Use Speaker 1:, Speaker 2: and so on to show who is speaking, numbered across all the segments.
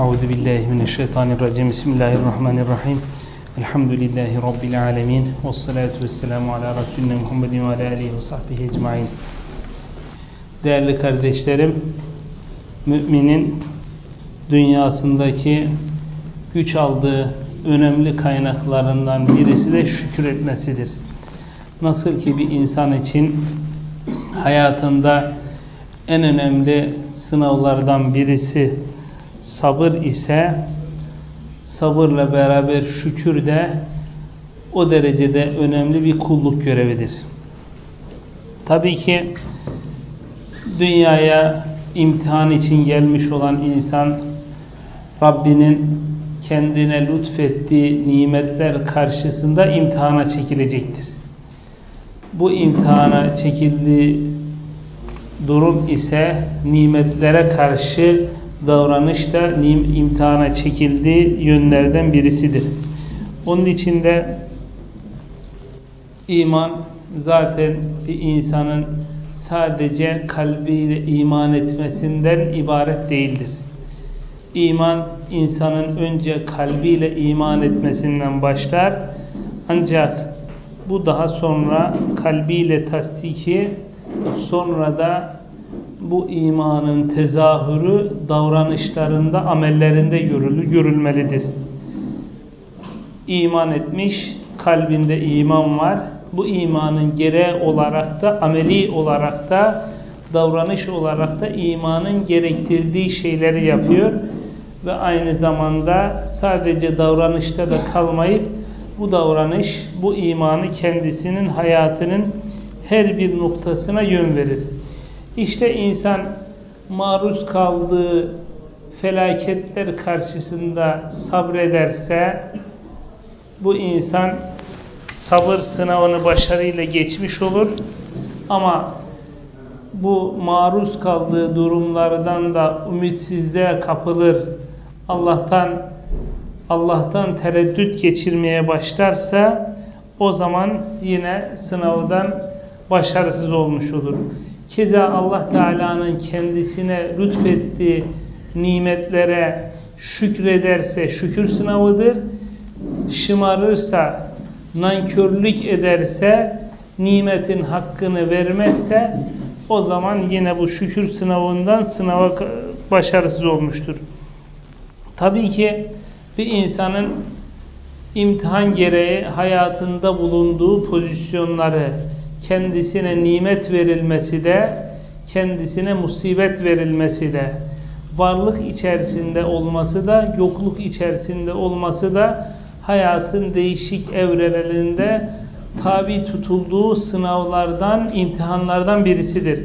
Speaker 1: Euzu billahi mineşşeytanirracim. Bismillahirrahmanirrahim. Elhamdülillahi rabbil alamin. Ves salatu vesselamu ala resulina Muhammedin ve ala alihi ve sahbihi ecmaîn. Değerli kardeşlerim, müminin dünyasındaki güç aldığı önemli kaynaklarından birisi de şükür etmesidir. Nasıl ki bir insan için hayatında en önemli sınavlardan birisi sabır ise sabırla beraber şükür de o derecede önemli bir kulluk görevidir. Tabii ki dünyaya imtihan için gelmiş olan insan Rabbinin kendine lütfettiği nimetler karşısında imtihana çekilecektir. Bu imtihana çekildiği durum ise nimetlere karşı davranış da imtihana çekildiği yönlerden birisidir. Onun için de iman zaten bir insanın sadece kalbiyle iman etmesinden ibaret değildir. İman insanın önce kalbiyle iman etmesinden başlar. Ancak bu daha sonra kalbiyle tasdiki sonra da bu imanın tezahürü davranışlarında, amellerinde görülür, görülmelidir. İman etmiş, kalbinde iman var. Bu imanın gereği olarak da, ameli olarak da, davranış olarak da imanın gerektirdiği şeyleri yapıyor. Ve aynı zamanda sadece davranışta da kalmayıp, bu davranış, bu imanı kendisinin hayatının her bir noktasına yön verir. İşte insan maruz kaldığı felaketler karşısında sabrederse bu insan sabır sınavını başarıyla geçmiş olur. Ama bu maruz kaldığı durumlardan da ümitsizliğe kapılır. Allah'tan Allah'tan tereddüt geçirmeye başlarsa o zaman yine sınavdan başarısız olmuş olur. Keza Allah Teala'nın kendisine lütfettiği nimetlere şükrederse şükür sınavıdır. Şımarırsa, nankörlük ederse, nimetin hakkını vermezse o zaman yine bu şükür sınavından sınava başarısız olmuştur. Tabii ki bir insanın imtihan gereği hayatında bulunduğu pozisyonları, kendisine nimet verilmesi de, kendisine musibet verilmesi de, varlık içerisinde olması da, yokluk içerisinde olması da hayatın değişik evrelerinde tabi tutulduğu sınavlardan, imtihanlardan birisidir.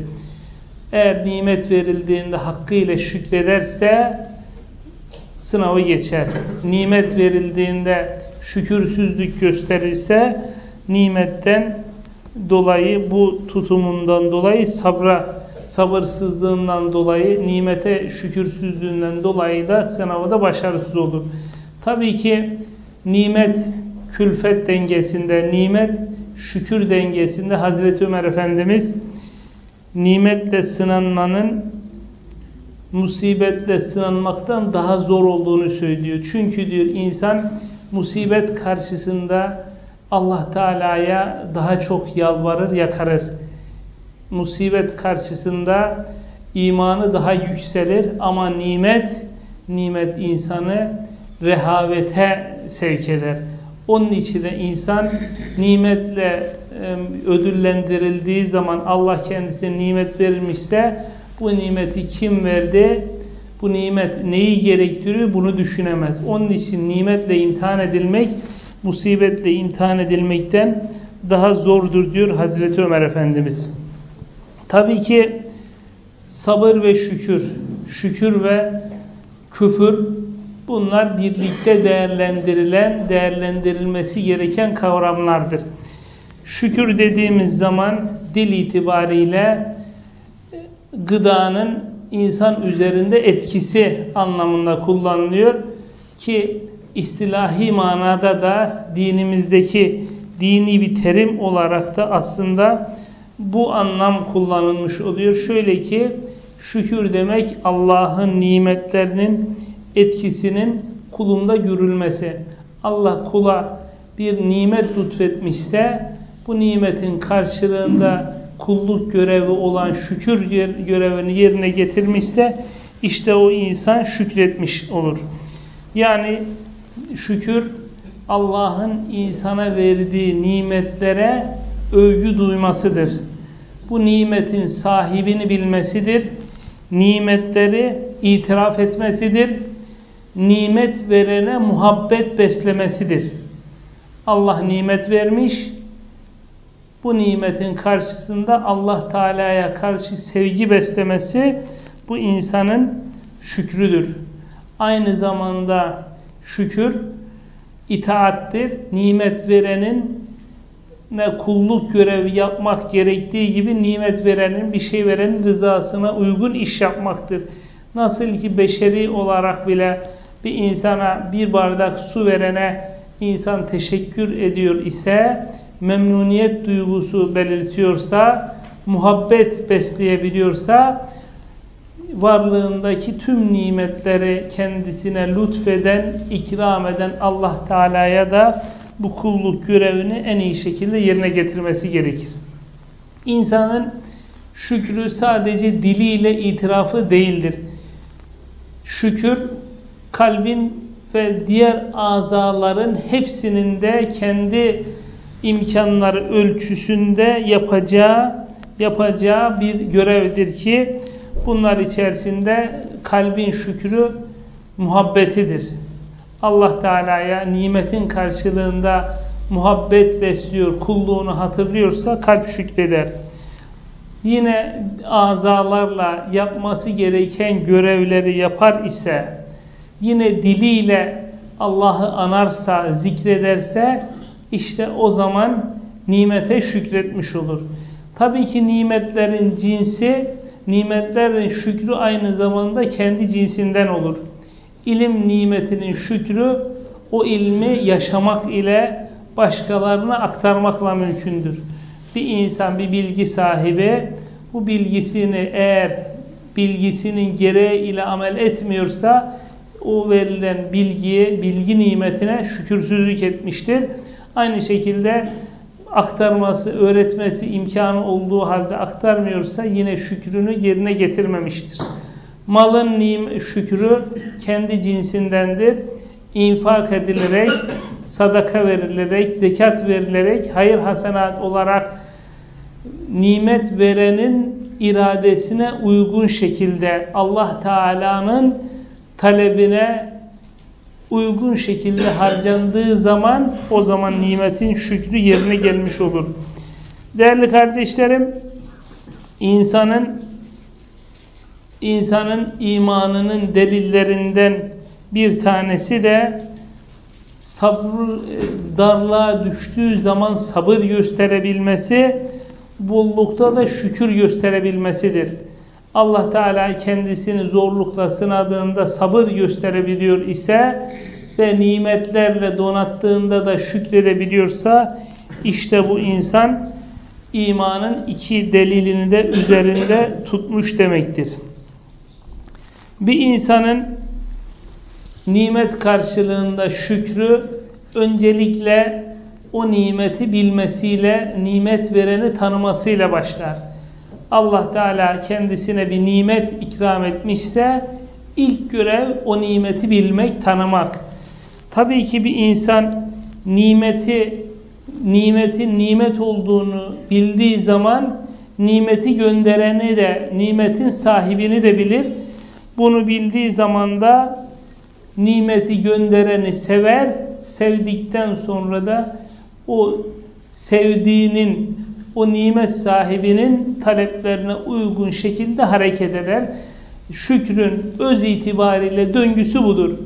Speaker 1: Eğer nimet verildiğinde hakkıyla şükrederse sınavı geçer. Nimet verildiğinde şükürsüzlük gösterirse nimetten dolayı bu tutumundan dolayı sabra sabırsızlığından dolayı nimete şükürsüzlüğünden dolayı da sınavda başarısız olur. Tabii ki nimet külfet dengesinde, nimet şükür dengesinde Hazreti Ömer Efendimiz nimetle sınanmanın musibetle sınanmaktan daha zor olduğunu söylüyor. Çünkü diyor insan musibet karşısında Allah Teala'ya daha çok yalvarır, yakarır. Musibet karşısında imanı daha yükselir ama nimet, nimet insanı rehavete sevk eder. Onun için de insan nimetle ödüllendirildiği zaman Allah kendisine nimet verilmişse bu nimeti kim verdi? Bu nimet neyi gerektiriyor? Bunu düşünemez. Onun için nimetle imtihan edilmek musibetle imtihan edilmekten daha zordur diyor Hazreti Ömer Efendimiz. Tabii ki sabır ve şükür, şükür ve küfür bunlar birlikte değerlendirilen, değerlendirilmesi gereken kavramlardır. Şükür dediğimiz zaman dil itibariyle gıdanın insan üzerinde etkisi anlamında kullanılıyor ki istilahi manada da dinimizdeki dini bir terim olarak da aslında bu anlam kullanılmış oluyor. Şöyle ki şükür demek Allah'ın nimetlerinin etkisinin kulunda görülmesi. Allah kula bir nimet lütfetmişse bu nimetin karşılığında kulluk görevi olan şükür görevini yerine getirmişse işte o insan şükretmiş olur. Yani şükür Allah'ın insana verdiği nimetlere övgü duymasıdır. Bu nimetin sahibini bilmesidir. Nimetleri itiraf etmesidir. Nimet verene muhabbet beslemesidir. Allah nimet vermiş. Bu nimetin karşısında Allah Teala'ya karşı sevgi beslemesi bu insanın şükrüdür. Aynı zamanda şükür itaattir. Nimet verenin ne kulluk görevi yapmak gerektiği gibi nimet verenin, bir şey verenin rızasına uygun iş yapmaktır. Nasıl ki beşeri olarak bile bir insana bir bardak su verene insan teşekkür ediyor ise, memnuniyet duygusu belirtiyorsa, muhabbet besleyebiliyorsa, varlığındaki tüm nimetleri kendisine lütfeden, ikram eden Allah Teala'ya da bu kulluk görevini en iyi şekilde yerine getirmesi gerekir. İnsanın şükrü sadece diliyle itirafı değildir. Şükür kalbin ve diğer azaların hepsinin de kendi imkanları ölçüsünde yapacağı yapacağı bir görevdir ki bunlar içerisinde kalbin şükrü muhabbetidir. Allah Teala'ya nimetin karşılığında muhabbet besliyor, kulluğunu hatırlıyorsa kalp şükreder. Yine azalarla yapması gereken görevleri yapar ise, yine diliyle Allah'ı anarsa, zikrederse, işte o zaman nimete şükretmiş olur. Tabii ki nimetlerin cinsi, nimetlerin şükrü aynı zamanda kendi cinsinden olur. İlim nimetinin şükrü o ilmi yaşamak ile başkalarına aktarmakla mümkündür. Bir insan, bir bilgi sahibi bu bilgisini eğer bilgisinin gereği ile amel etmiyorsa o verilen bilgiye, bilgi nimetine şükürsüzlük etmiştir. Aynı şekilde aktarması, öğretmesi imkanı olduğu halde aktarmıyorsa yine şükrünü yerine getirmemiştir. Malın şükrü kendi cinsindendir. İnfak edilerek, sadaka verilerek, zekat verilerek, hayır hasenat olarak nimet verenin iradesine uygun şekilde Allah Teala'nın talebine uygun şekilde harcandığı zaman o zaman nimetin şükrü yerine gelmiş olur. Değerli kardeşlerim, insanın insanın imanının delillerinden bir tanesi de sabır darlığa düştüğü zaman sabır gösterebilmesi, bollukta da şükür gösterebilmesidir. Allah Teala kendisini zorlukla sınadığında sabır gösterebiliyor ise ve nimetlerle donattığında da şükredebiliyorsa işte bu insan imanın iki delilini de üzerinde tutmuş demektir bir insanın nimet karşılığında şükrü öncelikle o nimeti bilmesiyle, nimet vereni tanımasıyla başlar. Allah Teala kendisine bir nimet ikram etmişse ilk görev o nimeti bilmek, tanımak. Tabii ki bir insan nimeti nimetin nimet olduğunu bildiği zaman nimeti göndereni de, nimetin sahibini de bilir bunu bildiği zaman da nimeti göndereni sever, sevdikten sonra da o sevdiğinin, o nimet sahibinin taleplerine uygun şekilde hareket eder. Şükrün öz itibariyle döngüsü budur.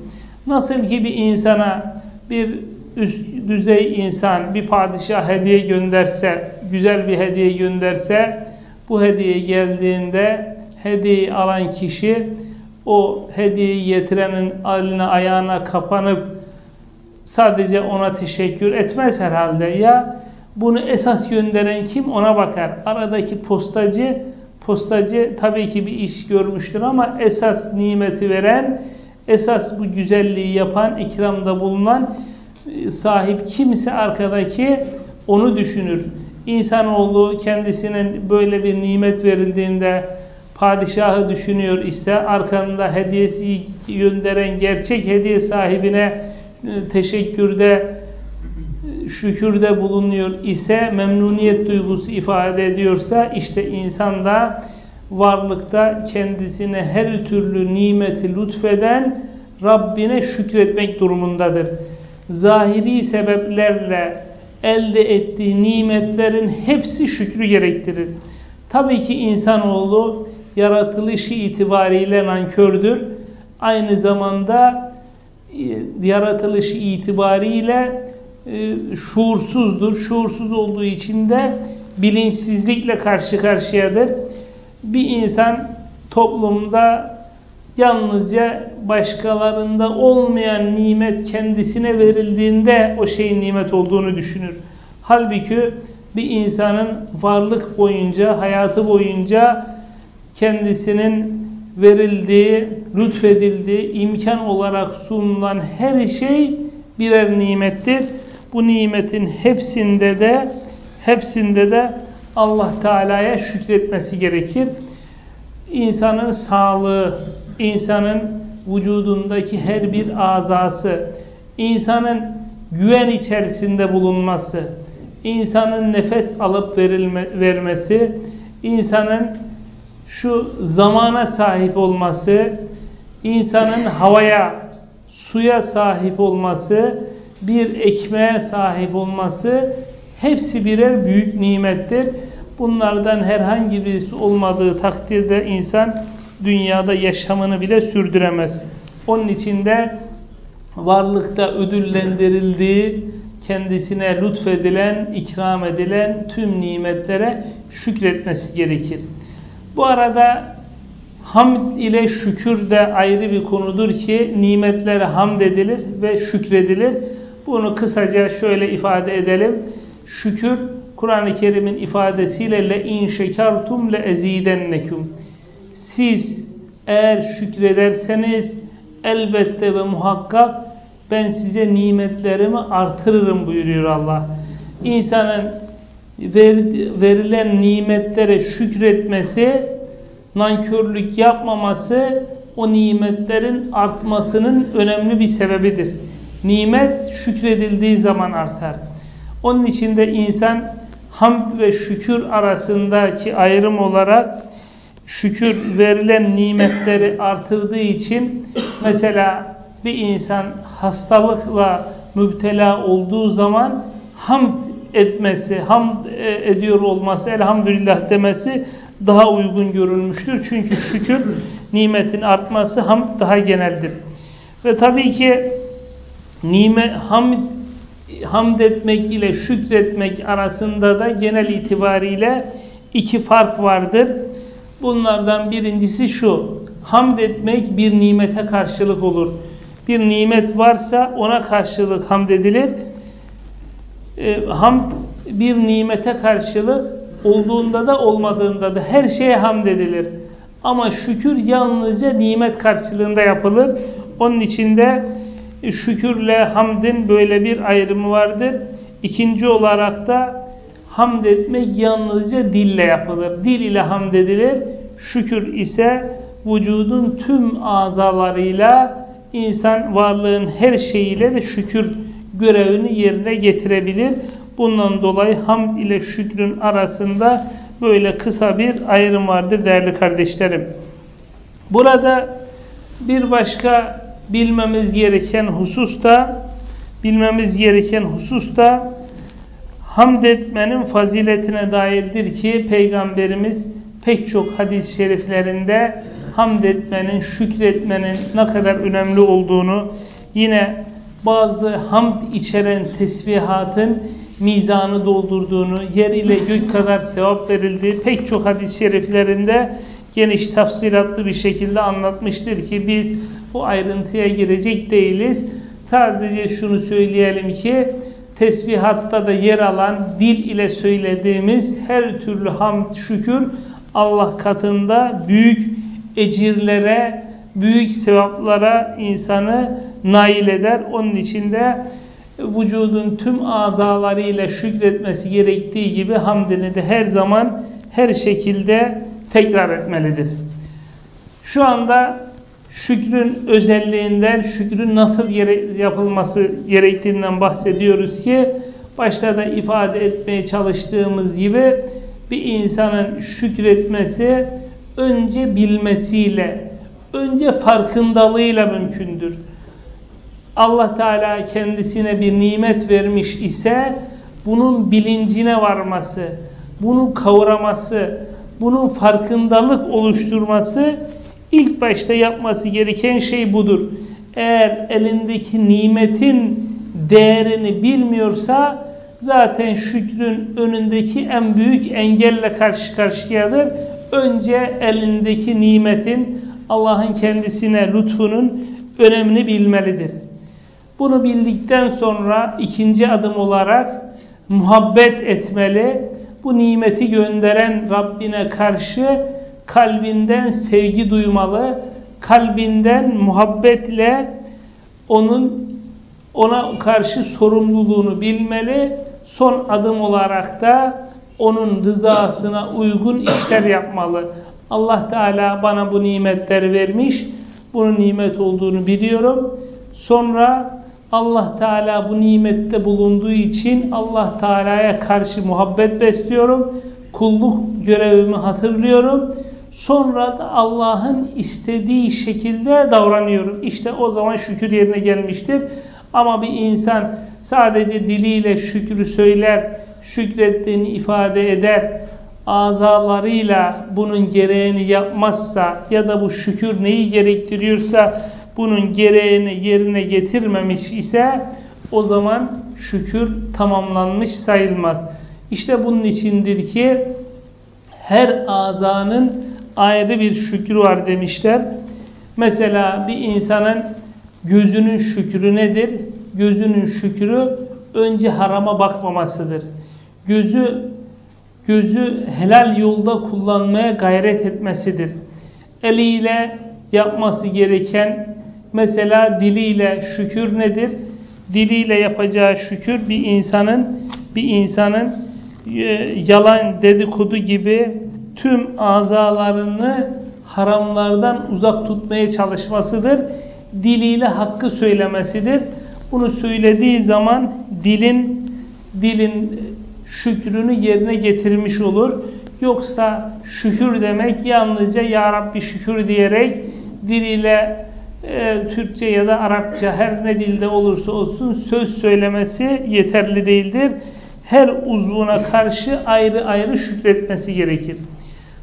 Speaker 1: Nasıl ki bir insana bir üst düzey insan bir padişah hediye gönderse, güzel bir hediye gönderse, bu hediye geldiğinde hediyeyi alan kişi o hediyeyi getirenin eline ayağına kapanıp sadece ona teşekkür etmez herhalde. Ya bunu esas gönderen kim ona bakar. Aradaki postacı postacı tabii ki bir iş görmüştür ama esas nimeti veren esas bu güzelliği yapan, ikramda bulunan e, sahip kimse arkadaki onu düşünür. İnsanoğlu kendisinin böyle bir nimet verildiğinde padişahı düşünüyor ise arkanda hediyesi gönderen gerçek hediye sahibine e, teşekkürde şükürde bulunuyor ise memnuniyet duygusu ifade ediyorsa işte insan da varlıkta kendisine her türlü nimeti lütfeden Rabbine şükretmek durumundadır. Zahiri sebeplerle elde ettiği nimetlerin hepsi şükrü gerektirir. Tabii ki insanoğlu yaratılışı itibariyle nankördür. Aynı zamanda e, yaratılışı itibariyle e, şuursuzdur. Şuursuz olduğu için de bilinçsizlikle karşı karşıyadır. Bir insan toplumda yalnızca başkalarında olmayan nimet kendisine verildiğinde o şeyin nimet olduğunu düşünür. Halbuki bir insanın varlık boyunca, hayatı boyunca kendisinin verildiği, lütfedildiği, imkan olarak sunulan her şey birer nimettir. Bu nimetin hepsinde de hepsinde de Allah Teala'ya şükretmesi gerekir. İnsanın sağlığı, insanın vücudundaki her bir azası, insanın güven içerisinde bulunması, insanın nefes alıp verilme, vermesi, insanın şu zamana sahip olması, insanın havaya, suya sahip olması, bir ekmeğe sahip olması hepsi birer büyük nimettir. Bunlardan herhangi birisi olmadığı takdirde insan dünyada yaşamını bile sürdüremez. Onun için de varlıkta ödüllendirildiği, kendisine lütfedilen, ikram edilen tüm nimetlere şükretmesi gerekir. Bu arada hamd ile şükür de ayrı bir konudur ki nimetlere hamd edilir ve şükredilir. Bunu kısaca şöyle ifade edelim. Şükür Kur'an-ı Kerim'in ifadesiyle le in şekertum le ezidennekum. Siz eğer şükrederseniz elbette ve muhakkak ben size nimetlerimi artırırım buyuruyor Allah. İnsanın verilen nimetlere şükretmesi, nankörlük yapmaması o nimetlerin artmasının önemli bir sebebidir. Nimet şükredildiği zaman artar. Onun için de insan hamd ve şükür arasındaki ayrım olarak şükür verilen nimetleri artırdığı için mesela bir insan hastalıkla müptela olduğu zaman hamd etmesi, hamd e, ediyor olması, elhamdülillah demesi daha uygun görülmüştür. Çünkü şükür nimetin artması hamd daha geneldir. Ve tabii ki nimet, hamd, hamd etmek ile şükretmek arasında da genel itibariyle iki fark vardır. Bunlardan birincisi şu, hamd etmek bir nimete karşılık olur. Bir nimet varsa ona karşılık hamd edilir e, hamd bir nimete karşılık olduğunda da olmadığında da her şeye hamd edilir. Ama şükür yalnızca nimet karşılığında yapılır. Onun içinde şükürle hamdin böyle bir ayrımı vardır. İkinci olarak da hamd etmek yalnızca dille yapılır. Dil ile hamd edilir. Şükür ise vücudun tüm azalarıyla insan varlığın her şeyiyle de şükür görevini yerine getirebilir. Bundan dolayı hamd ile şükrün arasında böyle kısa bir ayrım vardır değerli kardeşlerim. Burada bir başka bilmemiz gereken husus da bilmemiz gereken husus da hamd etmenin faziletine dairdir ki Peygamberimiz pek çok hadis-i şeriflerinde hamd etmenin, şükretmenin ne kadar önemli olduğunu yine bazı hamd içeren tesbihatın mizanı doldurduğunu, yer ile gök kadar sevap verildiği pek çok hadis-i şeriflerinde geniş tafsilatlı bir şekilde anlatmıştır ki biz bu ayrıntıya girecek değiliz. Sadece şunu söyleyelim ki tesbihatta da yer alan dil ile söylediğimiz her türlü hamd şükür Allah katında büyük ecirlere büyük sevaplara insanı nail eder. Onun için de vücudun tüm azalarıyla şükretmesi gerektiği gibi hamdini de her zaman her şekilde tekrar etmelidir. Şu anda şükrün özelliğinden, şükrün nasıl yapılması gerektiğinden bahsediyoruz ki başta da ifade etmeye çalıştığımız gibi bir insanın şükretmesi önce bilmesiyle, önce farkındalığıyla mümkündür. Allah Teala kendisine bir nimet vermiş ise bunun bilincine varması, bunu kavraması, bunun farkındalık oluşturması ilk başta yapması gereken şey budur. Eğer elindeki nimetin değerini bilmiyorsa zaten şükrün önündeki en büyük engelle karşı karşıyadır. Önce elindeki nimetin Allah'ın kendisine lütfunun önemini bilmelidir. Bunu bildikten sonra ikinci adım olarak muhabbet etmeli. Bu nimeti gönderen Rabbine karşı kalbinden sevgi duymalı. Kalbinden muhabbetle onun ona karşı sorumluluğunu bilmeli. Son adım olarak da onun rızasına uygun işler yapmalı. Allah Teala bana bu nimetleri vermiş. Bunun nimet olduğunu biliyorum. Sonra Allah Teala bu nimette bulunduğu için Allah Teala'ya karşı muhabbet besliyorum. Kulluk görevimi hatırlıyorum. Sonra da Allah'ın istediği şekilde davranıyorum. İşte o zaman şükür yerine gelmiştir. Ama bir insan sadece diliyle şükrü söyler, şükrettiğini ifade eder, azalarıyla bunun gereğini yapmazsa ya da bu şükür neyi gerektiriyorsa bunun gereğini yerine getirmemiş ise o zaman şükür tamamlanmış sayılmaz. İşte bunun içindir ki her azanın ayrı bir şükrü var demişler. Mesela bir insanın gözünün şükrü nedir? Gözünün şükrü önce harama bakmamasıdır. Gözü gözü helal yolda kullanmaya gayret etmesidir. Eliyle yapması gereken mesela diliyle şükür nedir? Diliyle yapacağı şükür bir insanın bir insanın e, yalan dedikodu gibi tüm azalarını haramlardan uzak tutmaya çalışmasıdır. Diliyle hakkı söylemesidir. Bunu söylediği zaman dilin dilin şükrünü yerine getirmiş olur. Yoksa şükür demek yalnızca Ya Rabbi şükür diyerek diliyle e, Türkçe ya da Arapça her ne dilde olursa olsun söz söylemesi yeterli değildir. Her uzvuna karşı ayrı ayrı şükretmesi gerekir.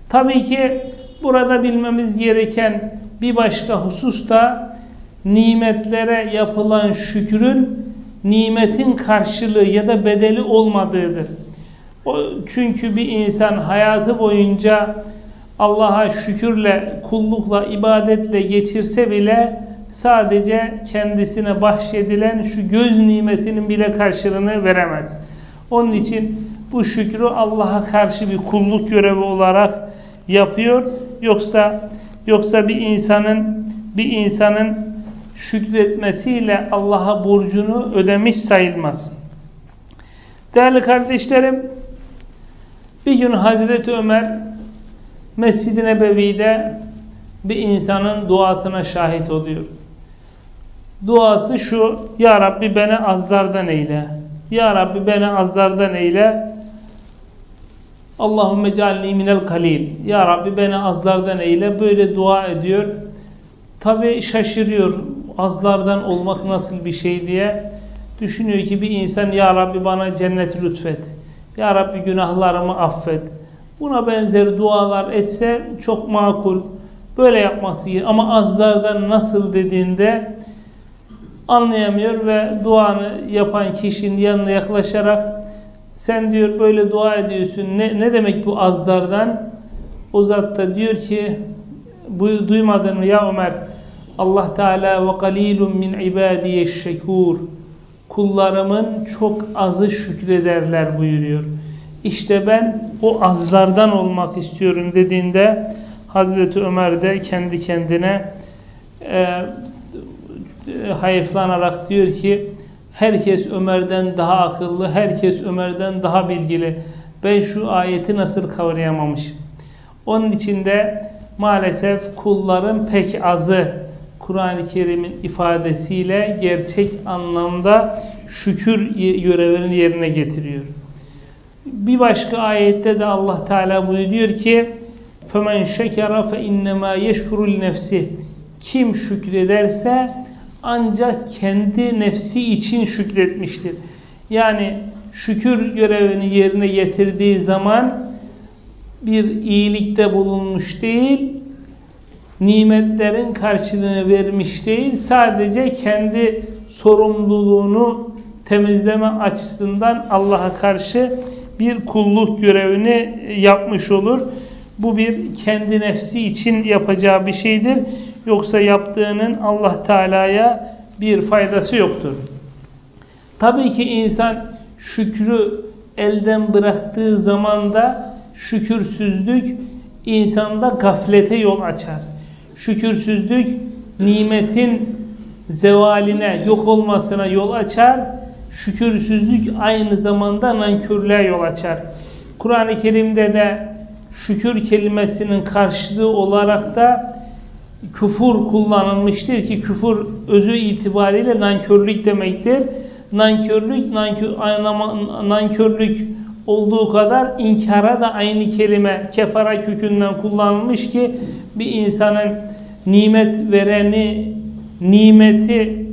Speaker 1: Tabii ki burada bilmemiz gereken bir başka husus da nimetlere yapılan şükrün nimetin karşılığı ya da bedeli olmadığıdır. Çünkü bir insan hayatı boyunca Allah'a şükürle, kullukla, ibadetle geçirse bile sadece kendisine bahşedilen şu göz nimetinin bile karşılığını veremez. Onun için bu şükrü Allah'a karşı bir kulluk görevi olarak yapıyor. Yoksa yoksa bir insanın bir insanın şükretmesiyle Allah'a borcunu ödemiş sayılmaz. Değerli kardeşlerim, bir gün Hazreti Ömer Mescid-i Nebevi'de bir insanın duasına şahit oluyor. Duası şu, Ya Rabbi beni azlardan eyle. Ya Rabbi beni azlardan eyle. Allahümme cealni minel kalil. Ya Rabbi beni azlardan eyle. Böyle dua ediyor. Tabi şaşırıyor. Azlardan olmak nasıl bir şey diye. Düşünüyor ki bir insan Ya Rabbi bana cennet lütfet. Ya Rabbi günahlarımı affet. Buna benzer dualar etse çok makul. Böyle yapması iyi. Ama azlardan nasıl dediğinde anlayamıyor ve duanı yapan kişinin yanına yaklaşarak sen diyor böyle dua ediyorsun. Ne, ne demek bu azlardan? O zat da diyor ki bu duymadın mı ya Ömer? Allah Teala ve qalilun min ibadiye şekur. Kullarımın çok azı şükrederler buyuruyor. İşte ben o azlardan olmak istiyorum dediğinde Hazreti Ömer de kendi kendine e, hayıflanarak diyor ki herkes Ömer'den daha akıllı, herkes Ömer'den daha bilgili. Ben şu ayeti nasıl kavrayamamışım? Onun içinde maalesef kulların pek azı Kur'an-ı Kerim'in ifadesiyle gerçek anlamda şükür görevini yerine getiriyor. Bir başka ayette de Allah Teala buyuruyor ki فَمَنْ شَكَرَ فَاِنَّمَا يَشْكُرُ nefsi Kim şükrederse ancak kendi nefsi için şükretmiştir. Yani şükür görevini yerine getirdiği zaman bir iyilikte bulunmuş değil, nimetlerin karşılığını vermiş değil, sadece kendi sorumluluğunu temizleme açısından Allah'a karşı bir kulluk görevini yapmış olur. Bu bir kendi nefsi için yapacağı bir şeydir. Yoksa yaptığının Allah Teala'ya bir faydası yoktur. Tabii ki insan şükrü elden bıraktığı zaman da şükürsüzlük insanda gaflete yol açar. Şükürsüzlük nimetin zevaline, yok olmasına yol açar. Şükürsüzlük aynı zamanda nankörlüğe yol açar. Kur'an-ı Kerim'de de şükür kelimesinin karşılığı olarak da küfür kullanılmıştır ki küfür özü itibariyle nankörlük demektir. Nankörlük, nankör, nankörlük olduğu kadar inkara da aynı kelime kefara kökünden kullanılmış ki bir insanın nimet vereni nimeti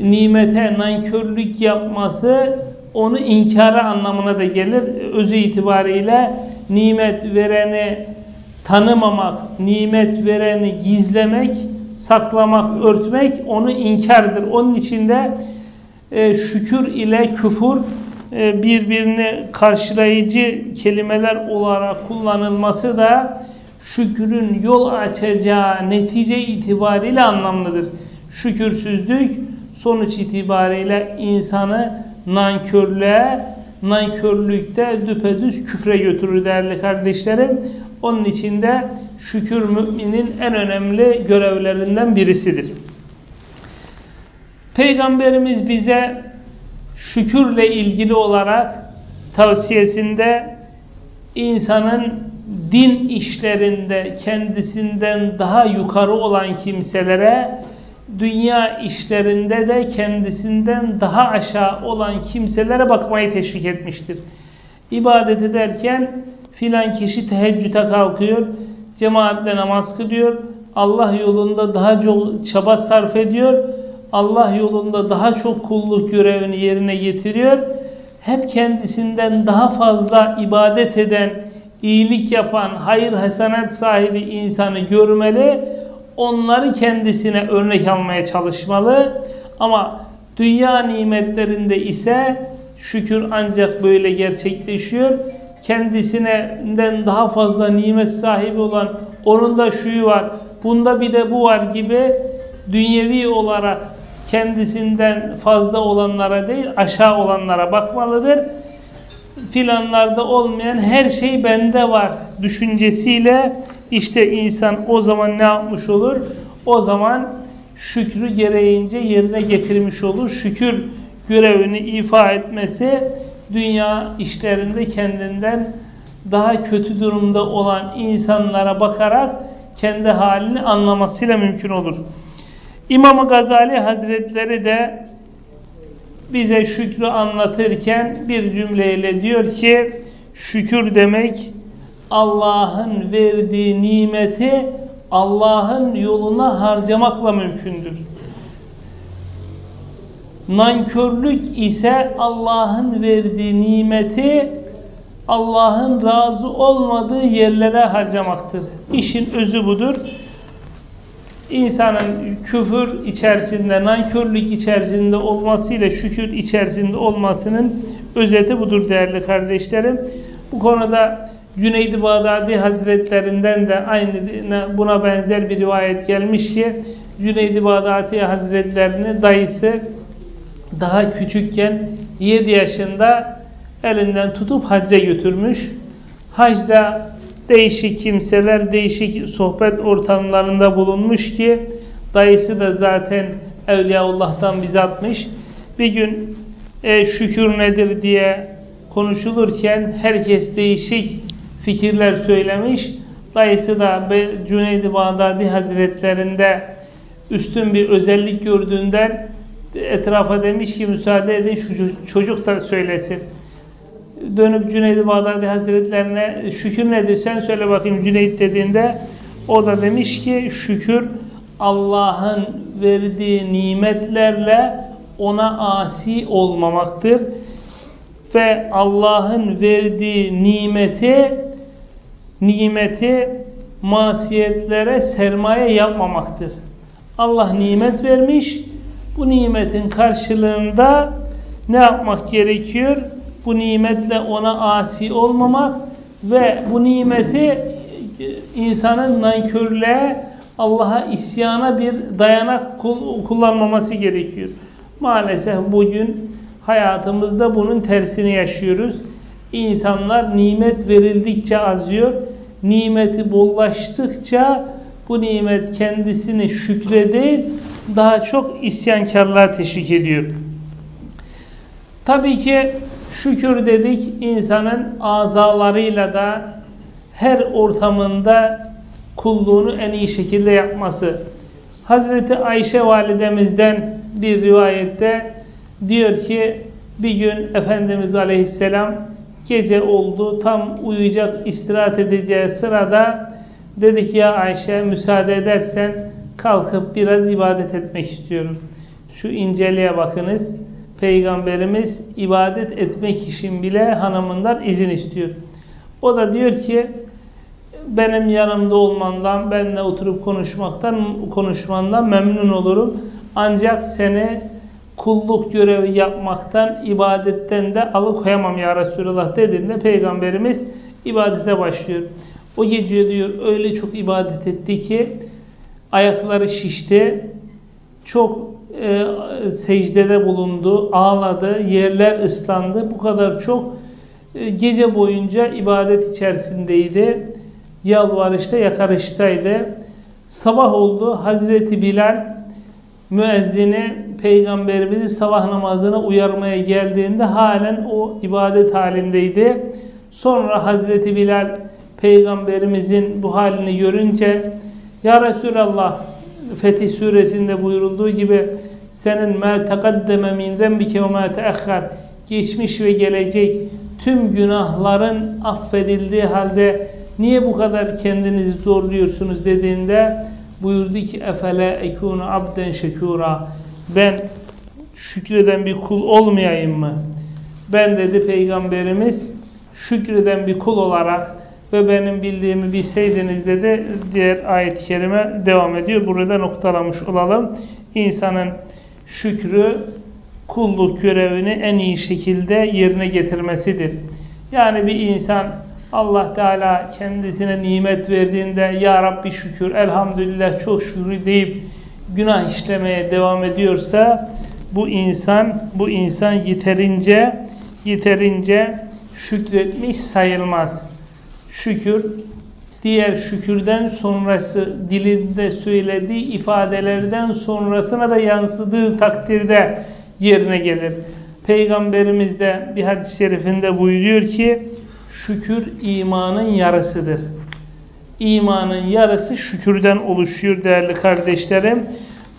Speaker 1: nimete nankörlük yapması onu inkara anlamına da gelir. Özü itibariyle nimet vereni tanımamak, nimet vereni gizlemek, saklamak, örtmek onu inkardır. Onun içinde e, şükür ile küfür e, birbirini karşılayıcı kelimeler olarak kullanılması da şükrün yol açacağı netice itibariyle anlamlıdır. Şükürsüzlük sonuç itibariyle insanı nankörlüğe, nankörlükte düpedüz küfre götürür değerli kardeşlerim. Onun için de şükür müminin en önemli görevlerinden birisidir. Peygamberimiz bize şükürle ilgili olarak tavsiyesinde insanın din işlerinde kendisinden daha yukarı olan kimselere dünya işlerinde de kendisinden daha aşağı olan kimselere bakmayı teşvik etmiştir. İbadet ederken filan kişi teheccüde kalkıyor, cemaatle namaz kılıyor, Allah yolunda daha çok çaba sarf ediyor, Allah yolunda daha çok kulluk görevini yerine getiriyor. Hep kendisinden daha fazla ibadet eden, iyilik yapan, hayır hasenat sahibi insanı görmeli, onları kendisine örnek almaya çalışmalı. Ama dünya nimetlerinde ise şükür ancak böyle gerçekleşiyor. Kendisinden daha fazla nimet sahibi olan onun da şuyu var, bunda bir de bu var gibi dünyevi olarak kendisinden fazla olanlara değil aşağı olanlara bakmalıdır. Filanlarda olmayan her şey bende var düşüncesiyle işte insan o zaman ne yapmış olur? O zaman şükrü gereğince yerine getirmiş olur. Şükür görevini ifa etmesi dünya işlerinde kendinden daha kötü durumda olan insanlara bakarak kendi halini anlamasıyla mümkün olur. İmam Gazali Hazretleri de bize şükrü anlatırken bir cümleyle diyor ki şükür demek Allah'ın verdiği nimeti Allah'ın yoluna harcamakla mümkündür. Nankörlük ise Allah'ın verdiği nimeti Allah'ın razı olmadığı yerlere harcamaktır. İşin özü budur. İnsanın küfür içerisinde, nankörlük içerisinde olmasıyla şükür içerisinde olmasının özeti budur değerli kardeşlerim. Bu konuda Cüneyd-i Bağdadi Hazretlerinden de aynı buna benzer bir rivayet gelmiş ki Cüneyd-i Bağdadi Hazretlerini dayısı daha küçükken 7 yaşında elinden tutup hacca götürmüş. Hacda değişik kimseler değişik sohbet ortamlarında bulunmuş ki Dayısı da zaten Evliyaullah'tan bizatmış. Bir gün e, şükür nedir diye konuşulurken herkes değişik fikirler söylemiş. Dayısı da Cüneyd-i Bağdadi Hazretlerinde üstün bir özellik gördüğünden etrafa demiş ki müsaade edin şu çocuk da söylesin. Dönüp Cüneyd-i Bağdadi Hazretlerine şükür nedir sen söyle bakayım Cüneyd dediğinde o da demiş ki şükür Allah'ın verdiği nimetlerle ona asi olmamaktır. Ve Allah'ın verdiği nimeti nimeti masiyetlere sermaye yapmamaktır. Allah nimet vermiş. Bu nimetin karşılığında ne yapmak gerekiyor? Bu nimetle ona asi olmamak ve bu nimeti insanın nankörlüğe, Allah'a isyana bir dayanak kullanmaması gerekiyor. Maalesef bugün hayatımızda bunun tersini yaşıyoruz. İnsanlar nimet verildikçe azıyor. Nimeti bollaştıkça bu nimet kendisini şükre daha çok isyankarlığa teşvik ediyor. Tabii ki şükür dedik insanın azalarıyla da her ortamında kulluğunu en iyi şekilde yapması. Hazreti Ayşe validemizden bir rivayette diyor ki bir gün Efendimiz Aleyhisselam gece oldu tam uyuyacak istirahat edeceği sırada dedi ki ya Ayşe müsaade edersen kalkıp biraz ibadet etmek istiyorum. Şu inceliğe bakınız. Peygamberimiz ibadet etmek için bile hanımından izin istiyor. O da diyor ki benim yanımda olmandan, benimle oturup konuşmaktan, konuşmandan memnun olurum. Ancak seni kulluk görevi yapmaktan, ibadetten de alıkoyamam ya Resulullah dediğinde Peygamberimiz ibadete başlıyor. O gece diyor öyle çok ibadet etti ki ayakları şişti, çok e, secdede bulundu, ağladı, yerler ıslandı. Bu kadar çok e, gece boyunca ibadet içerisindeydi yalvarışta yakarıştaydı. Sabah oldu. Hazreti Bilal müezzini peygamberimizi sabah namazına uyarmaya geldiğinde halen o ibadet halindeydi. Sonra Hazreti Bilal peygamberimizin bu halini görünce Ya Resulallah Fetih suresinde buyurulduğu gibi senin ma tekaddeme min zenbike ve ma teahhar geçmiş ve gelecek tüm günahların affedildiği halde Niye bu kadar kendinizi zorluyorsunuz dediğinde buyurdu ki efele ekunu abden şekura ben şükreden bir kul olmayayım mı? Ben dedi peygamberimiz şükreden bir kul olarak ve benim bildiğimi bilseydiniz dedi diğer ayet-i kerime devam ediyor. Burada noktalamış olalım. İnsanın şükrü kulluk görevini en iyi şekilde yerine getirmesidir. Yani bir insan Allah Teala kendisine nimet verdiğinde Ya Rabbi şükür, elhamdülillah çok şükür deyip günah işlemeye devam ediyorsa bu insan bu insan yeterince yeterince şükretmiş sayılmaz. Şükür diğer şükürden sonrası dilinde söylediği ifadelerden sonrasına da yansıdığı takdirde yerine gelir. Peygamberimiz de bir hadis-i şerifinde buyuruyor ki şükür imanın yarısıdır. İmanın yarısı şükürden oluşuyor değerli kardeşlerim.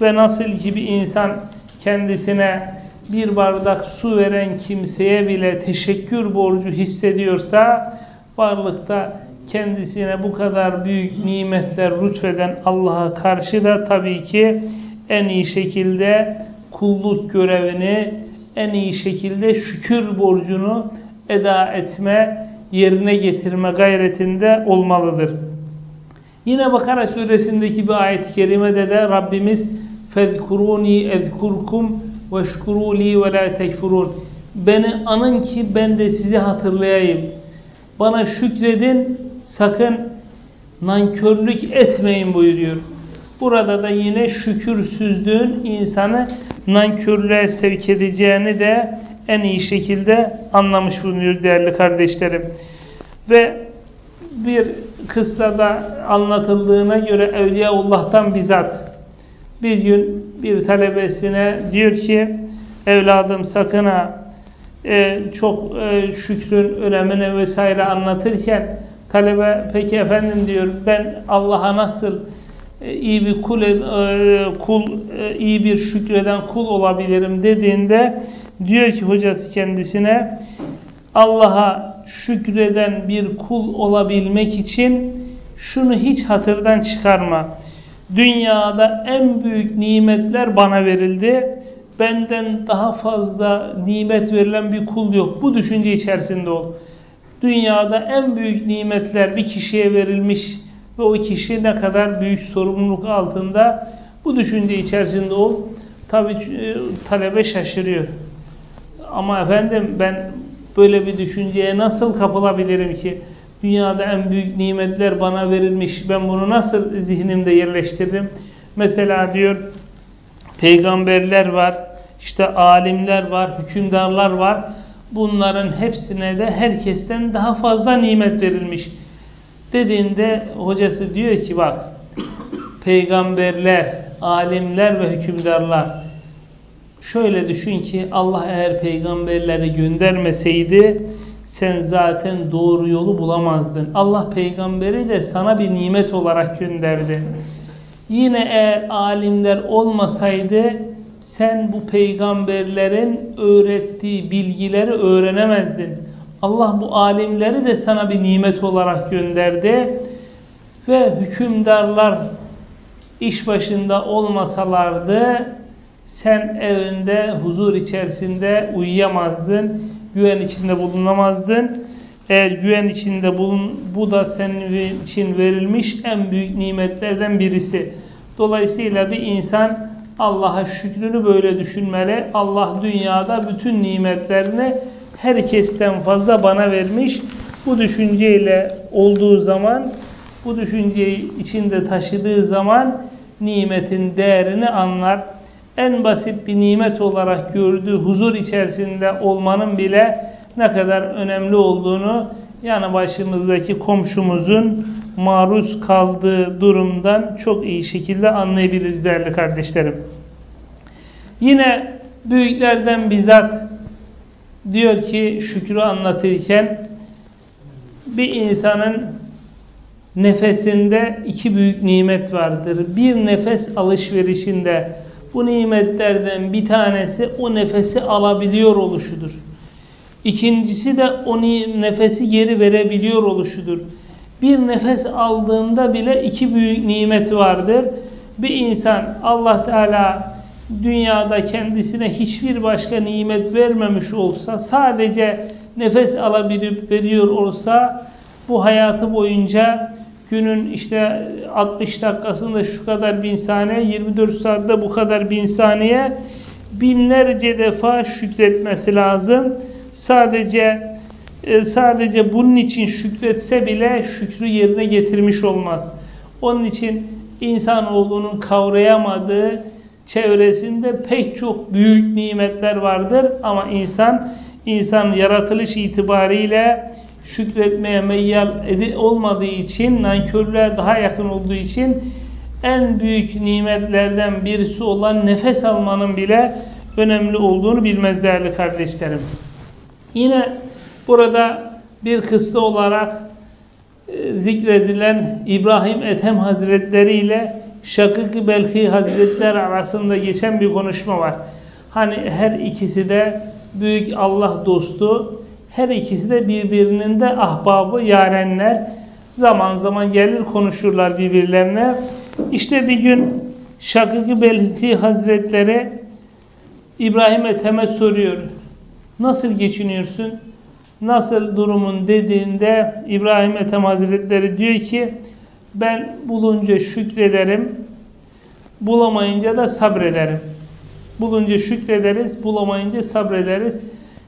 Speaker 1: Ve nasıl ki bir insan kendisine bir bardak su veren kimseye bile teşekkür borcu hissediyorsa varlıkta kendisine bu kadar büyük nimetler lütfeden Allah'a karşı da tabii ki en iyi şekilde kulluk görevini en iyi şekilde şükür borcunu eda etme, yerine getirme gayretinde olmalıdır. Yine Bakara suresindeki bir ayet-i kerimede de Rabbimiz fezkuruni ezkurkum ve şkuruli ve la. Beni anın ki ben de sizi hatırlayayım. Bana şükredin, sakın nankörlük etmeyin buyuruyor. Burada da yine şükürsüzlüğün insanı nankörlüğe sevk edeceğini de en iyi şekilde anlamış bulunuyor değerli kardeşlerim. Ve bir kıssada anlatıldığına göre Evliyaullah'tan bizzat bir gün bir talebesine diyor ki evladım sakın ha e, çok e, şükrün önemini vesaire anlatırken talebe peki efendim diyor ben Allah'a nasıl e, iyi bir kul, e, kul iyi bir şükreden kul olabilirim dediğinde diyor ki hocası kendisine Allah'a şükreden bir kul olabilmek için şunu hiç hatırdan çıkarma. Dünyada en büyük nimetler bana verildi. Benden daha fazla nimet verilen bir kul yok. Bu düşünce içerisinde ol. Dünyada en büyük nimetler bir kişiye verilmiş ve o kişi ne kadar büyük sorumluluk altında bu düşünce içerisinde ol. Tabi e, talebe şaşırıyor. Ama efendim ben böyle bir düşünceye nasıl kapılabilirim ki? Dünyada en büyük nimetler bana verilmiş. Ben bunu nasıl zihnimde yerleştiririm? Mesela diyor peygamberler var, işte alimler var, hükümdarlar var. Bunların hepsine de herkesten daha fazla nimet verilmiş. Dediğinde hocası diyor ki bak peygamberler, alimler ve hükümdarlar şöyle düşün ki Allah eğer peygamberleri göndermeseydi sen zaten doğru yolu bulamazdın. Allah peygamberi de sana bir nimet olarak gönderdi. Yine eğer alimler olmasaydı sen bu peygamberlerin öğrettiği bilgileri öğrenemezdin. Allah bu alimleri de sana bir nimet olarak gönderdi. Ve hükümdarlar iş başında olmasalardı sen evinde huzur içerisinde uyuyamazdın, güven içinde bulunamazdın. Eğer güven içinde bulun, bu da senin için verilmiş en büyük nimetlerden birisi. Dolayısıyla bir insan Allah'a şükrünü böyle düşünmeli. Allah dünyada bütün nimetlerini herkesten fazla bana vermiş. Bu düşünceyle olduğu zaman, bu düşünceyi içinde taşıdığı zaman nimetin değerini anlar en basit bir nimet olarak gördüğü huzur içerisinde olmanın bile ne kadar önemli olduğunu yani başımızdaki komşumuzun maruz kaldığı durumdan çok iyi şekilde anlayabiliriz değerli kardeşlerim. Yine büyüklerden bizzat diyor ki şükrü anlatırken bir insanın nefesinde iki büyük nimet vardır. Bir nefes alışverişinde bu nimetlerden bir tanesi o nefesi alabiliyor oluşudur. İkincisi de o nefesi geri verebiliyor oluşudur. Bir nefes aldığında bile iki büyük nimet vardır. Bir insan Allah Teala dünyada kendisine hiçbir başka nimet vermemiş olsa sadece nefes alabilip veriyor olsa bu hayatı boyunca günün işte 60 dakikasında şu kadar bin saniye, 24 saatte bu kadar bin saniye binlerce defa şükretmesi lazım. Sadece e, sadece bunun için şükretse bile şükrü yerine getirmiş olmaz. Onun için insanoğlunun kavrayamadığı çevresinde pek çok büyük nimetler vardır ama insan insan yaratılış itibariyle şükretmeye meyyal olmadığı için, nankörlüğe daha yakın olduğu için en büyük nimetlerden birisi olan nefes almanın bile önemli olduğunu bilmez değerli kardeşlerim. Yine burada bir kıssa olarak e, zikredilen İbrahim Ethem Hazretleri ile Şakık Belki Hazretleri arasında geçen bir konuşma var. Hani her ikisi de büyük Allah dostu her ikisi de birbirinin de ahbabı, yarenler. Zaman zaman gelir konuşurlar birbirlerine. İşte bir gün Şakık-ı Belki Hazretleri İbrahim Ethem'e soruyor. Nasıl geçiniyorsun? Nasıl durumun dediğinde İbrahim Ethem Hazretleri diyor ki ben bulunca şükrederim, bulamayınca da sabrederim. Bulunca şükrederiz, bulamayınca sabrederiz.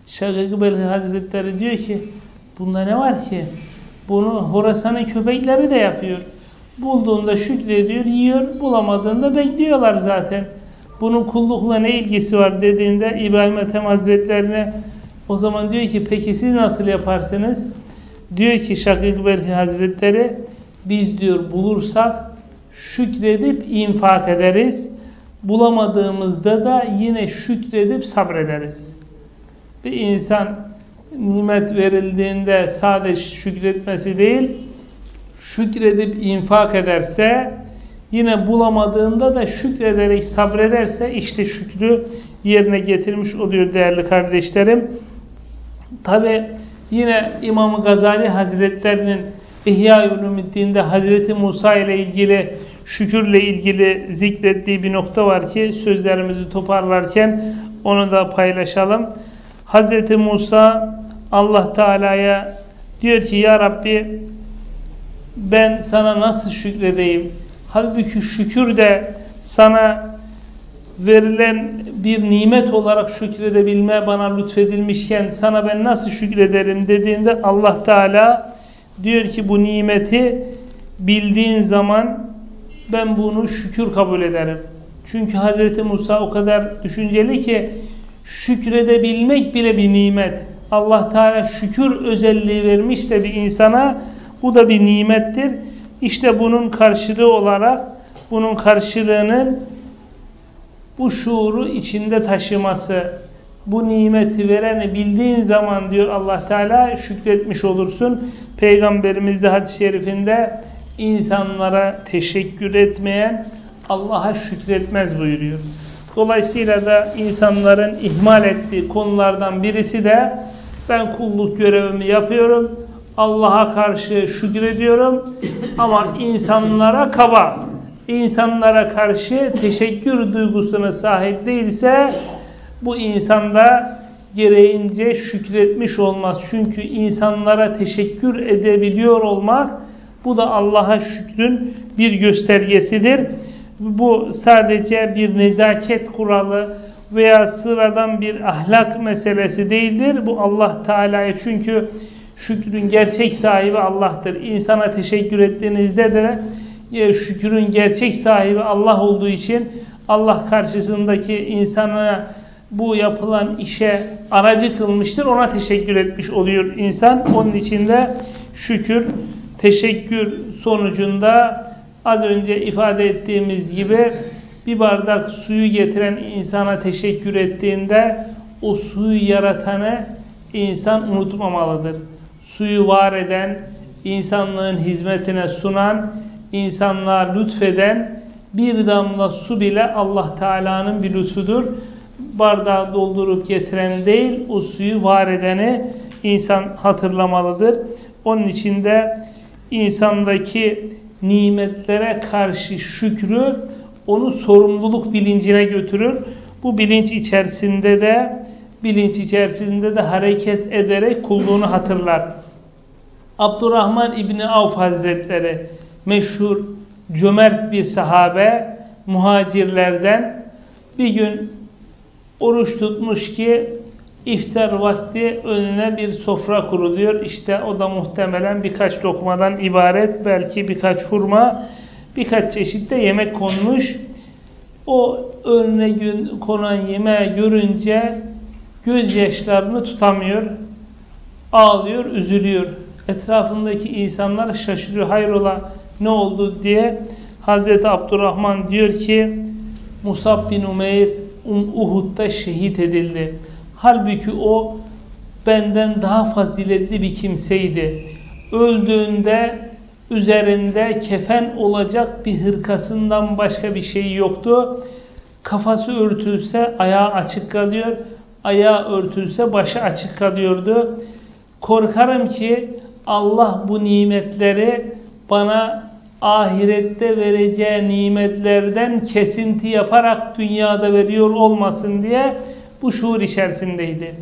Speaker 1: Şakık Belhi Hazretleri diyor ki bunda ne var ki? Bunu Horasan'ın köpekleri de yapıyor. Bulduğunda şükrediyor, yiyor, bulamadığında bekliyorlar zaten. Bunun kullukla ne ilgisi var dediğinde İbrahim Ethem Hazretlerine o zaman diyor ki peki siz nasıl yaparsınız? Diyor ki Şakık Belhi Hazretleri biz diyor bulursak şükredip infak ederiz. bulamadığımızda da yine şükredip sabrederiz. Bir insan nimet verildiğinde sadece şükretmesi değil, şükredip infak ederse, yine bulamadığında da şükrederek sabrederse işte şükrü yerine getirmiş oluyor değerli kardeşlerim. Tabi yine İmam Gazali Hazretlerinin İhya Ulumuddin'de Hazreti Musa ile ilgili şükürle ilgili zikrettiği bir nokta var ki sözlerimizi toparlarken onu da paylaşalım. Hazreti Musa Allah Teala'ya diyor ki ya Rabbi ben sana nasıl şükredeyim? Halbuki şükür de sana verilen bir nimet olarak şükredebilme bana lütfedilmişken sana ben nasıl şükrederim dediğinde Allah Teala diyor ki bu nimeti bildiğin zaman ben bunu şükür kabul ederim. Çünkü Hz. Musa o kadar düşünceli ki şükredebilmek bile bir nimet. Allah Teala şükür özelliği vermişse bir insana bu da bir nimettir. İşte bunun karşılığı olarak bunun karşılığının bu şuuru içinde taşıması, bu nimeti vereni bildiğin zaman diyor Allah Teala şükretmiş olursun. Peygamberimiz de hadis-i şerifinde insanlara teşekkür etmeyen Allah'a şükretmez buyuruyor. Dolayısıyla da insanların ihmal ettiği konulardan birisi de ben kulluk görevimi yapıyorum. Allah'a karşı şükrediyorum ama insanlara kaba, insanlara karşı teşekkür duygusuna sahip değilse bu insanda gereğince şükretmiş olmaz. Çünkü insanlara teşekkür edebiliyor olmak bu da Allah'a şükrün bir göstergesidir. Bu sadece bir nezaket kuralı veya sıradan bir ahlak meselesi değildir. Bu Allah Teala'ya çünkü şükrün gerçek sahibi Allah'tır. İnsana teşekkür ettiğinizde de şükrün gerçek sahibi Allah olduğu için Allah karşısındaki insana bu yapılan işe aracı kılmıştır. Ona teşekkür etmiş oluyor insan. Onun için de şükür, teşekkür sonucunda az önce ifade ettiğimiz gibi bir bardak suyu getiren insana teşekkür ettiğinde o suyu yaratanı insan unutmamalıdır. Suyu var eden, insanlığın hizmetine sunan, insanlığa lütfeden bir damla su bile Allah Teala'nın bir lütfudur. Bardağı doldurup getiren değil, o suyu var edeni insan hatırlamalıdır. Onun için de insandaki nimetlere karşı şükrü onu sorumluluk bilincine götürür. Bu bilinç içerisinde de bilinç içerisinde de hareket ederek kulluğunu hatırlar. Abdurrahman İbni Avf Hazretleri meşhur cömert bir sahabe muhacirlerden bir gün oruç tutmuş ki iftar vakti önüne bir sofra kuruluyor. İşte o da muhtemelen birkaç lokmadan ibaret belki birkaç hurma birkaç çeşitte yemek konmuş. O önüne gün konan yemeği görünce gözyaşlarını tutamıyor. Ağlıyor, üzülüyor. Etrafındaki insanlar şaşırıyor. Hayrola ne oldu diye Hazreti Abdurrahman diyor ki Musab bin Umeyr Uhud'da şehit edildi. Halbuki o benden daha faziletli bir kimseydi. Öldüğünde üzerinde kefen olacak bir hırkasından başka bir şey yoktu. Kafası örtülse ayağı açık kalıyor, ayağı örtülse başı açık kalıyordu. Korkarım ki Allah bu nimetleri bana ahirette vereceği nimetlerden kesinti yaparak dünyada veriyor olmasın diye bu şuur içerisindeydi.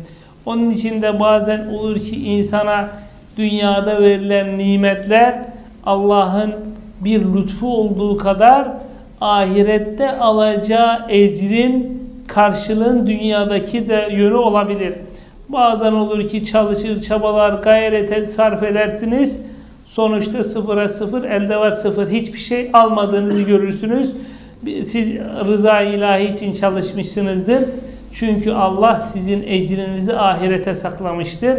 Speaker 1: Onun için de bazen olur ki insana dünyada verilen nimetler Allah'ın bir lütfu olduğu kadar ahirette alacağı ecrin karşılığın dünyadaki de yönü olabilir. Bazen olur ki çalışır, çabalar, gayret sarf edersiniz. Sonuçta sıfıra sıfır, elde var sıfır. Hiçbir şey almadığınızı görürsünüz. Siz rıza ilahi için çalışmışsınızdır. Çünkü Allah sizin ecrinizi ahirete saklamıştır.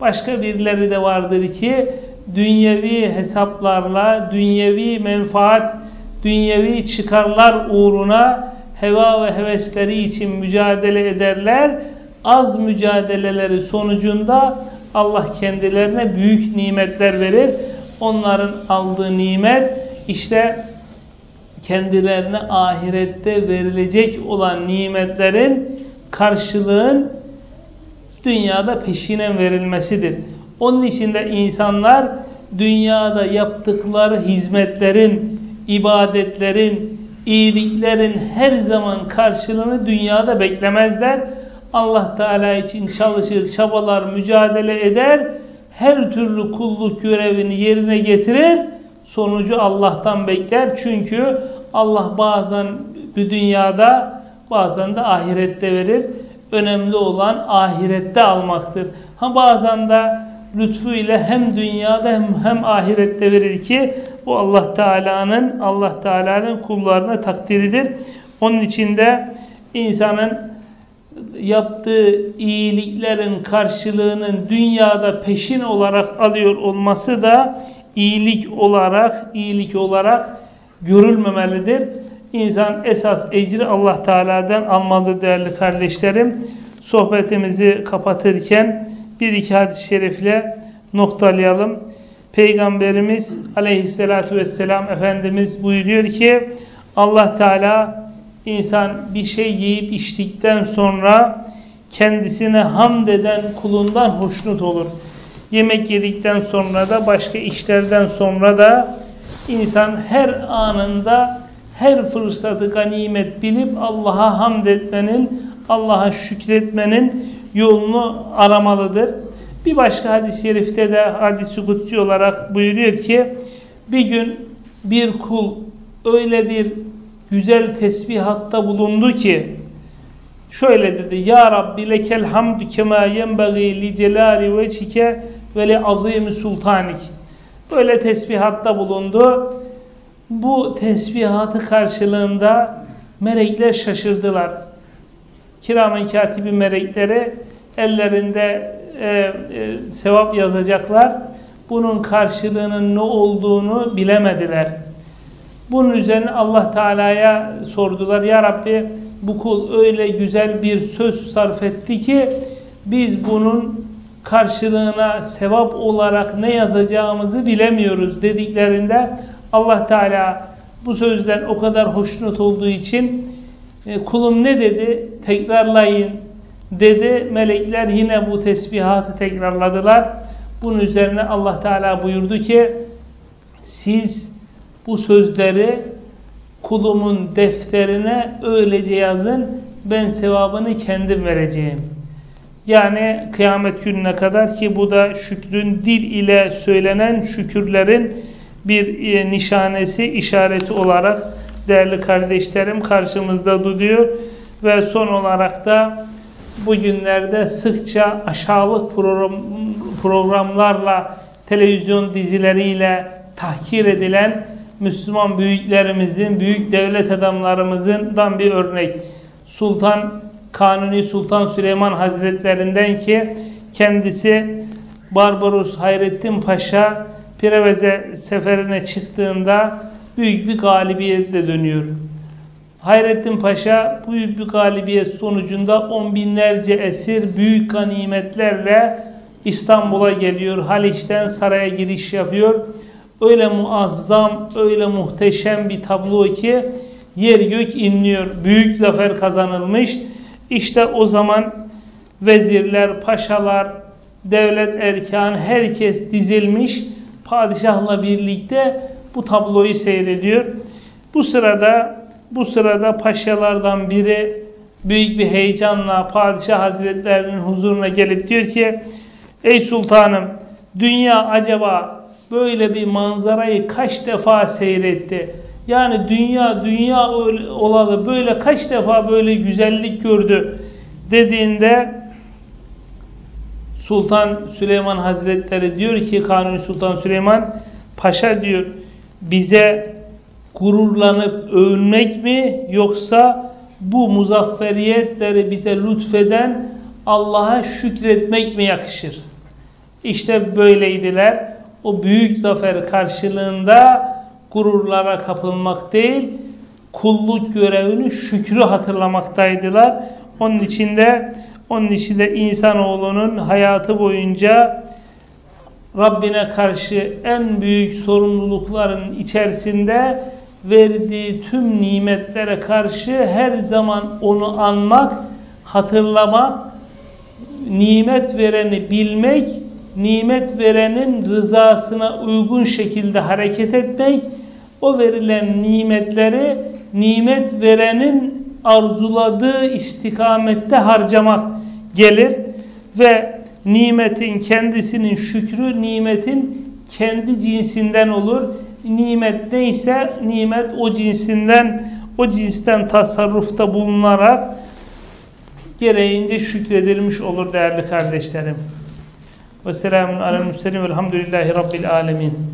Speaker 1: Başka birileri de vardır ki dünyevi hesaplarla, dünyevi menfaat, dünyevi çıkarlar uğruna heva ve hevesleri için mücadele ederler. Az mücadeleleri sonucunda Allah kendilerine büyük nimetler verir. Onların aldığı nimet işte kendilerine ahirette verilecek olan nimetlerin karşılığın dünyada peşinen verilmesidir. Onun için de insanlar dünyada yaptıkları hizmetlerin, ibadetlerin, iyiliklerin her zaman karşılığını dünyada beklemezler. Allah Teala için çalışır, çabalar, mücadele eder. Her türlü kulluk görevini yerine getirir. Sonucu Allah'tan bekler. Çünkü Allah bazen bir dünyada bazen de ahirette verir. Önemli olan ahirette almaktır. Ha bazen de lütfuyla hem dünyada hem, hem ahirette verir ki bu Allah Teala'nın Allah Teala'nın kullarına takdiridir. Onun için de insanın yaptığı iyiliklerin karşılığının dünyada peşin olarak alıyor olması da iyilik olarak iyilik olarak görülmemelidir. İnsan esas ecri Allah Teala'dan almalı değerli kardeşlerim. Sohbetimizi kapatırken bir iki hadis-i şerifle noktalayalım. Peygamberimiz aleyhissalatü vesselam Efendimiz buyuruyor ki Allah Teala insan bir şey yiyip içtikten sonra kendisine hamd eden kulundan hoşnut olur. Yemek yedikten sonra da başka işlerden sonra da insan her anında her fırsatı ganimet bilip Allah'a hamd etmenin, Allah'a şükretmenin yolunu aramalıdır. Bir başka hadis-i şerifte de hadis-i kutsi olarak buyuruyor ki bir gün bir kul öyle bir güzel tesbihatta bulundu ki şöyle dedi Ya Rabbi lekel hamdü kema yenbeği li celali veçike ve li azimi sultanik böyle tesbihatta bulundu bu tesbihatı karşılığında melekler şaşırdılar kiramen katibi melekleri ellerinde e, e, sevap yazacaklar. Bunun karşılığının ne olduğunu bilemediler. Bunun üzerine Allah Teala'ya sordular. Ya Rabbi bu kul öyle güzel bir söz sarf etti ki biz bunun karşılığına sevap olarak ne yazacağımızı bilemiyoruz dediklerinde Allah Teala bu sözden o kadar hoşnut olduğu için e, kulum ne dedi? Tekrarlayın dedi. Melekler yine bu tesbihatı tekrarladılar. Bunun üzerine Allah Teala buyurdu ki siz bu sözleri kulumun defterine öylece yazın ben sevabını kendim vereceğim. Yani kıyamet gününe kadar ki bu da şükrün dil ile söylenen şükürlerin bir e, nişanesi, işareti olarak değerli kardeşlerim karşımızda duruyor. Ve son olarak da bugünlerde sıkça aşağılık program, programlarla, televizyon dizileriyle tahkir edilen Müslüman büyüklerimizin, büyük devlet adamlarımızdan bir örnek. Sultan Kanuni Sultan Süleyman Hazretlerinden ki kendisi Barbaros Hayrettin Paşa Pireveze seferine çıktığında büyük bir galibiyetle dönüyor. Hayrettin Paşa büyük bir galibiyet sonucunda on binlerce esir büyük ganimetlerle İstanbul'a geliyor. Haliç'ten saraya giriş yapıyor. Öyle muazzam, öyle muhteşem bir tablo ki yer gök inliyor. Büyük zafer kazanılmış. İşte o zaman vezirler, paşalar, devlet erkanı herkes dizilmiş. Padişahla birlikte bu tabloyu seyrediyor. Bu sırada bu sırada paşalardan biri büyük bir heyecanla Padişah Hazretlerinin huzuruna gelip diyor ki Ey sultanım dünya acaba böyle bir manzarayı kaç defa seyretti? Yani dünya dünya olalı böyle kaç defa böyle güzellik gördü dediğinde Sultan Süleyman Hazretleri diyor ki Kanuni Sultan Süleyman Paşa diyor bize gururlanıp övünmek mi yoksa bu muzafferiyetleri bize lütfeden Allah'a şükretmek mi yakışır? İşte böyleydiler. O büyük zafer karşılığında gururlara kapılmak değil, kulluk görevini şükrü hatırlamaktaydılar. Onun içinde onun içinde insanoğlunun hayatı boyunca Rabbine karşı en büyük sorumlulukların içerisinde verdiği tüm nimetlere karşı her zaman onu anmak, hatırlamak, nimet vereni bilmek, nimet verenin rızasına uygun şekilde hareket etmek, o verilen nimetleri nimet verenin arzuladığı istikamette harcamak gelir ve nimetin kendisinin şükrü nimetin kendi cinsinden olur. Nimet neyse nimet o cinsinden o cinsten tasarrufta bulunarak gereğince şükredilmiş olur değerli kardeşlerim. Ve selamun alel müslim velhamdülillahi rabbil alemin.